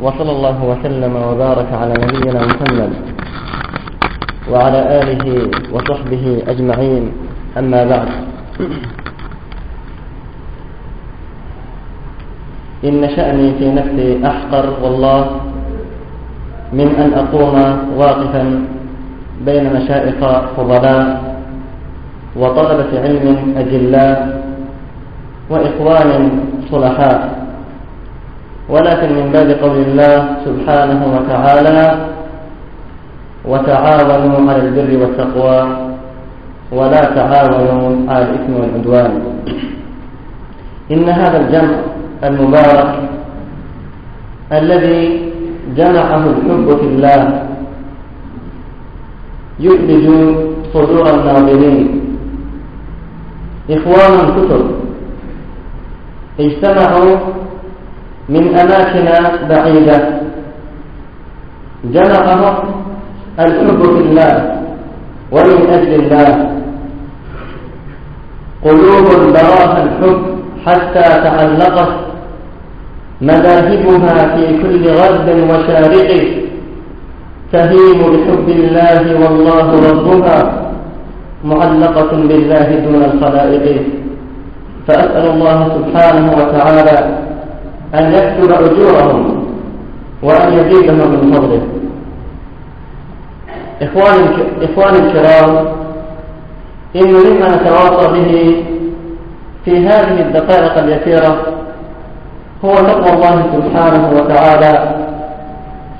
وصلى الله وسلم وبارك على نبينا محمد وعلى آله وصحبه أجمعين. أما بعد إن شأني في نفسي أحقر والله من أن أقوم واقفا بين مشائخ فضلاء وطلبة علم أجلاء وإخوان صلحاء. ولكن من باب قول الله سبحانه وتعالى وتعاونوا على البر والتقوى ولا تعاونوا على الإثم والعدوان. إن هذا الجمع المبارك الذي جمعه الحب في الله يؤلج صدور الناظرين. إخوان كتب اجتمعوا من أماكن بعيدة. جمعهم الحب في الله ومن أجل الله. قلوب براها الحب حتى تعلقت مذاهبها في كل غرب وشارق تهيم بحب الله والله ربها معلقة بالله دون الخلائق. فأسأل الله سبحانه وتعالى أن يكتب أجورهم وأن يزيدهم من فضله. إخواني الكرام إن مما نتواصى به في هذه الدقائق اليسيرة هو تقوى الله سبحانه وتعالى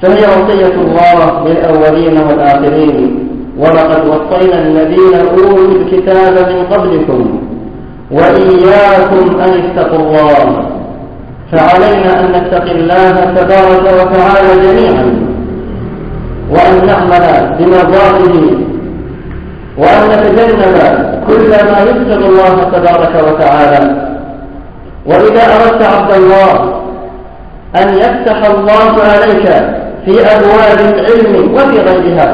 فهي وصية الله للأولين والآخرين. ولقد وصينا الذين أوتوا الكتاب من قبلكم وإياكم أن اتقوا الله. فعلينا أن نتقي الله تبارك وتعالى جميعا وأن نعمل بمرضاته وأن نتجنب كل ما يسر الله تبارك وتعالى. وإذا أردت عبد الله أن يفتح الله عليك في أبواب العلم وفي غيرها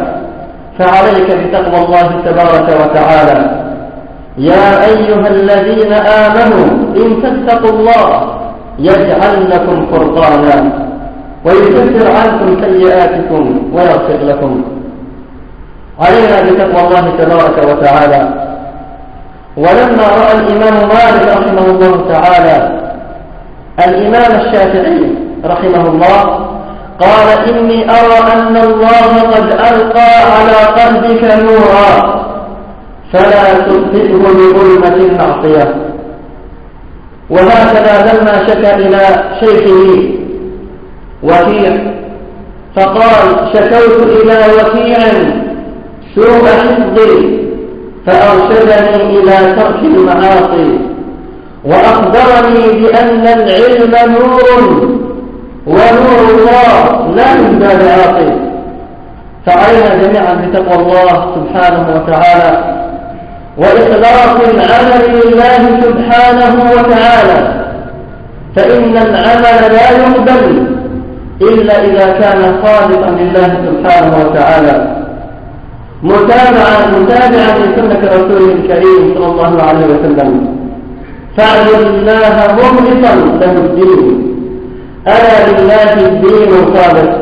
فعليك بتقوى الله تبارك وتعالى. يا أيها الذين آمنوا إن تتقوا الله يجعل لكم فرقانا ويكفر عنكم سيئاتكم ويغفر لكم. علينا بتقوى الله تبارك وتعالى. ولما رأى الإمام مالك رحمه الله تعالى الإمام الشافعي رحمه الله قال إني أرى أن الله قد ألقى على قلبك نورا فلا تطفئه بظلمة المعصية وهكذا لما شكى إلى شيخه. وكيع. فقال شكوت إلى وكيع سوء حفظي فأرشدني إلى ترك المعاصي وأخبرني بأن العلم نور ونور الله لا يزداد عاقل. فعلينا جميعا بتقوى الله سبحانه وتعالى. وإخلاص العمل لله سبحانه وتعالى. فإن العمل لا يقبل إلا إذا كان خالصا لله سبحانه وتعالى. متابعا متابعا لسنة رسوله الكريم صلى الله عليه وسلم. فاعبد الله مخلصا له الدين. ألا لله الدين الخالص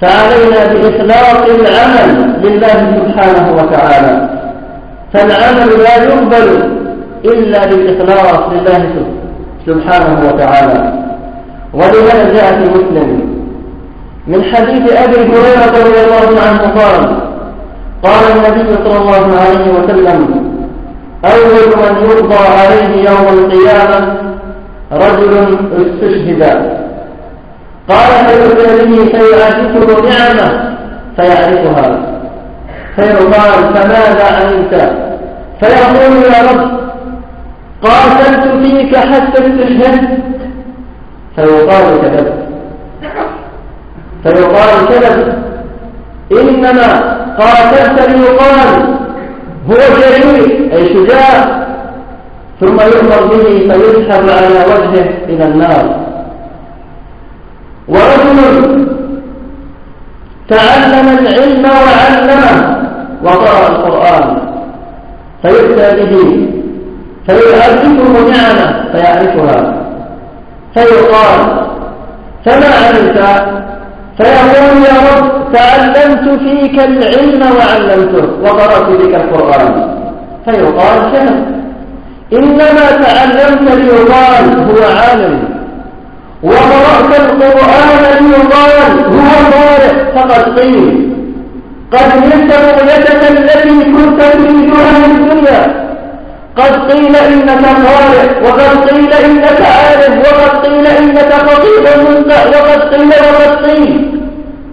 فعلينا بإخلاص العمل لله سبحانه وتعالى. فالعمل لا يقبل إلا بالإخلاص لله سبحانه وتعالى. ولهذا جاء في مسلم من حديث أبي هريرة رضي الله عنه قال قال النبي صلى الله عليه وسلم أول من يقضى عليه يوم القيامة رجل استشهد. قال فيؤتى به فيعرفه نعمة فيعرفها. فيقال فماذا عملت فيقول يا رب قاتلت فيك حتى استشهدت فيقال كذبت فيقال كذب. إنما قاتلت ليقال هو جريء أي شجاع. ثم يؤمر به فيسحب على وجهه إلى النار. ورجل تعلم العلم وعلمه. وقرأ القرآن فيؤتى به فيعرفه نعمة فيعرفها. فيقال فما عملت فيقول يا رب تعلمت فيك العلم وعلمته وقرأت بك القرآن. فيقال شهد إنما تعلمت ليقال هو عالم. وقرأت القرآن ليقال هو قارئ فقد قيل قد نلت رؤيتك التي كنت تريدها في الدنيا. قد قيل إنك قارئ وقد قيل إنك عالم وقد قيل إنك خطيب منتع وقد قيل وقد قيل.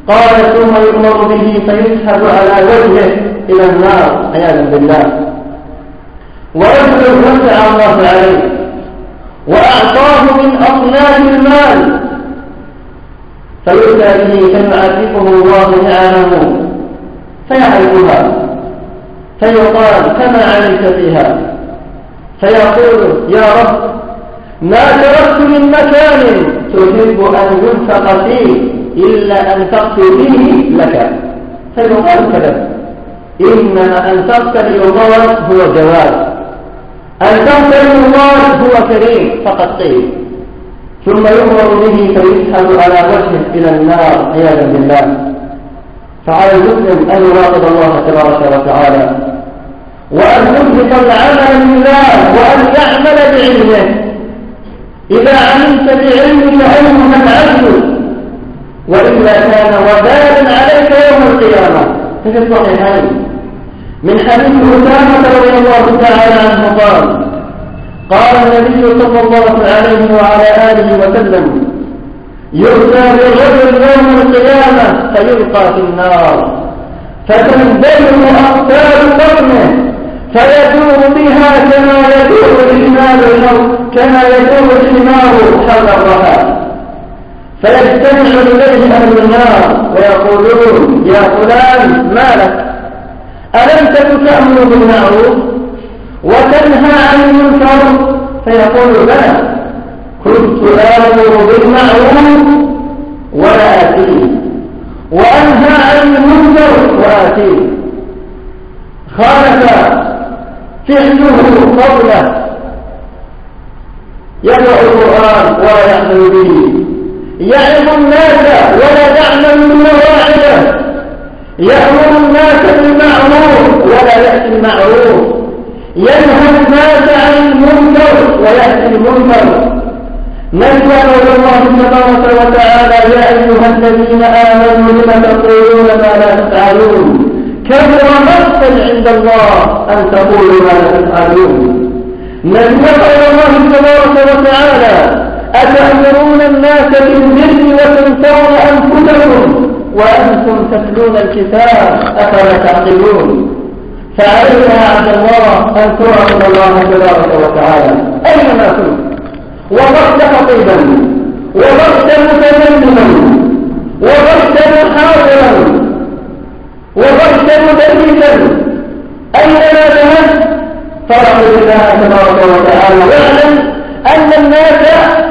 قال ثم يؤمر به فيسحب على وجهه إلى النار عياذا بالله. ورجل وسع الله عليه وأعطاه من أصناف المال. فيؤتى به فيعذبه الله نعمه؟ فيعرفها فيقال كما علمت فيها فيقول يا رب ما تركت من مكان تحب أن ينفق فيه إلا أن تقتل به لك. فيقال كذا. إنما أنفقت لله هو جواب أن تغفر الله هو كريم. فقد قيل. ثم يؤمر به فيسحب على وجهه إلى النار عياذا بالله. فعلى المسلم أن يراقب الله تبارك وتعالى وأن يثبت العمل لله وأن يعمل بعلمه. إذا عملت بعلمك أيها العبد وإلا كان وبالا عليك يوم القيامة. في الصحيحين من حديث أسامة رضي الله تعالى عنه قال قال النبي صلى الله عليه وعلى آله وسلم يؤتى بالرجل يوم القيامة فيلقى في النار. فتنبله أقتال بطنه فيدور بها كما يدور الحمار كما يدور الحمار حول الرحى. فيجتمع إليه أهل النار ويقولون يا فلان ما لك؟ ألم تكن تأمر بالمعروف وتنهى عن المنكر؟ فيقول بلى. كنت آمر بالمعروف ولا آتيه وأنهى عن المنكر وآتيه. خالف فعله قوله يقرأ القرآن ولا يعمل به. يعظ الناس ولا يعمل بالمواعظ يأمر الناس بالمعروف ولا يأتي المعروف. ينهى الناس عن المنكر ويأتي المنكر. نزل قول الله تبارك وتعالى يا أيها الذين آمنوا لم تقولون ما لا تفعلون كبر مقتا عند الله أن تقولوا ما لا تفعلون. نزل قول الله تبارك وتعالى أتأمرون الناس بالبر وتنسون أنفسكم وأنتم تتلون الكتاب أفلا تعقلون. فعلينا عبد الله أن تراقب الله تبارك وتعالى. أينما كنت وضعت خطيبا وضعت متكلما وضعت محاضرا وضعت مدرسا. أينما ذهبت فاعبد الله تبارك وتعالى. واعلم أن الناس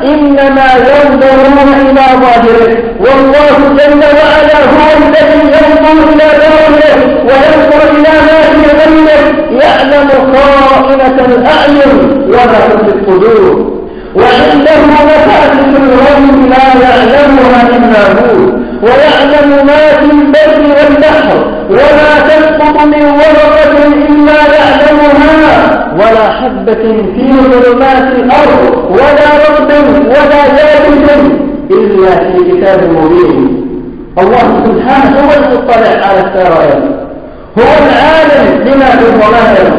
إنما ينظرون إلى ظاهره. والله جل وعلا هو الذي ينظر إلى ظاهره وينظر إلى ما في ظنه يعلم خائنة الأعين وما في الصدور. وعنده مفاتح الغيب لا يعلمها إلا هو ويعلم ما في البر والبحر وما تسقط من ورقة إلا يعلمها ولا حبة في ظلمات الأرض ولا رب ولا يابس إلا في كتاب مبين. الله سبحانه هو المطلع على السرائر هو العالم لما في الظواهر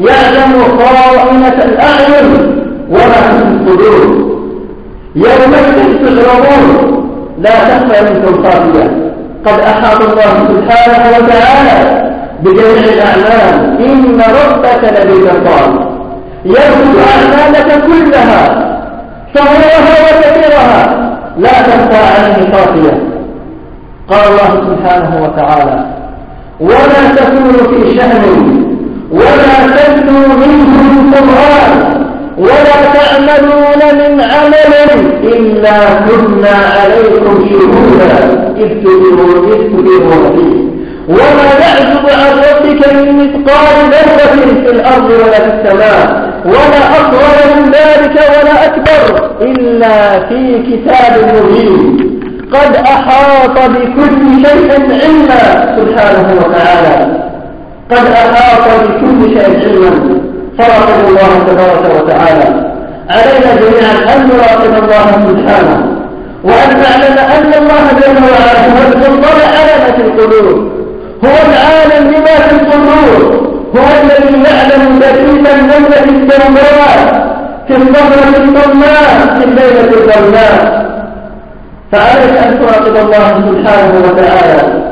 يعلم خائنة الأعين وما في الصدور يومئذ تشربون لا تخفى منكم خافية. قد أحاط الله سبحانه وتعالى بجميع الأعمال. إن ربك لبالمرصاد. يرد أعمالك كلها. صغيرها وكبيرها. لا تخفى عليه خافية. قال الله سبحانه وتعالى وما تكون في شأن وما تتلو منه من قرآن ولا تعملون من عمل إلا كنا عليكم شهودا. إذ تديرون فيه. وما يعزب عن ربك من مثقال ذرة في الأرض ولا في السماء. ولا أصغر من ذلك ولا أكبر إلا في كتاب مبين. قد أحاط بكل شيء علما سبحانه وتعالى. قد أحاط بكل شيء علما. فرقب الله تبارك وتعالى. علينا جميعا أن نراقب الله سبحانه وأن نعلم أن الله جل وعلا هو المطلع على ما في القلوب هو العالم بما في الصدور هو الذي يعلم النملة في السماوات في الصخرة الظلماء في الليلة الظلماء فعليك أن تراقب الله سبحانه وتعالى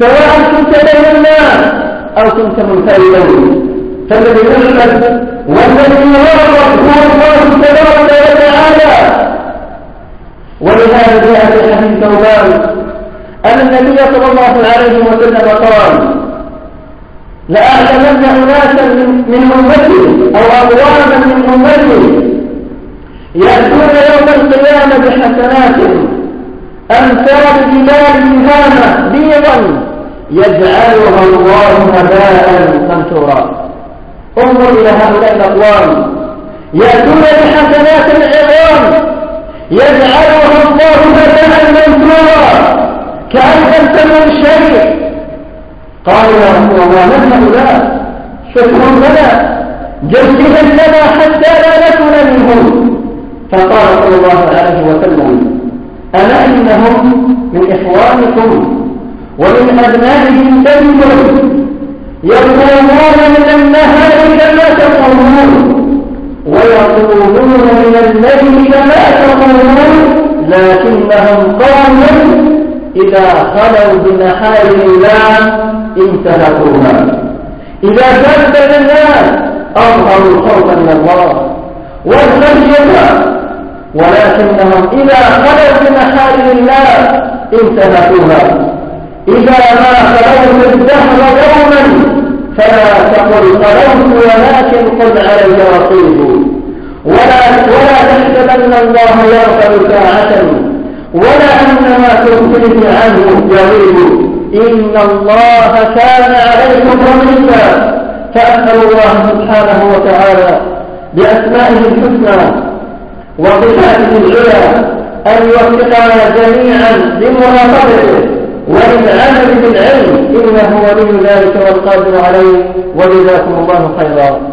سواء كنت بين الناس أو كنت منفردا فالذي يشهد والذي هو الله تبارك وتعالى ولهذا جاء في حديث ثوبان أن النبي صلى الله عليه وسلم قال لأعلمن أناسا من أمتي أو أقواما من أمتي يأتون يوم القيامة بحسنات أمثال جبال تهامة بيضا يجعلها الله هباء منثورا انظر إلى هؤلاء الأقوام. يأتون بحسنات عظام يجعلها الله هباء منثورا. كأن لم تكن شيء. قال يا رسول الله من هؤلاء؟ شكر لنا. جزهم لنا حتى لا نكون منهم. فقال صلى الله عليه وسلم ألا إنهم من إخوانكم ومن أبنائهم بينكم يقومون من النهار كما تقومون ويقولون من الليل كما تقومون لكنهم قوم إذا خلوا بمحارم الله انتهكوها. إذا كذب الناس أظهروا الخوف من الله والخشية ولكنهم إذا خلوا بمحارم الله انتهكوها. إذا ما خلوت الدهر يوما فلا تقل خلوت ولكن قل علي رقيب. ولا ولا تحسبن الله يغفر ساعة ولا أن ما تغفل عنه يغيب إن الله كان عليكم رقيبا. فأسأل الله سبحانه وتعالى بأسمائه الحسنى وصفاته العلى أن يوفقنا جميعا لمراقبته. وللعمل بالعلم إنه ولي ذلك والقادر عليه وجزاكم الله خيرا.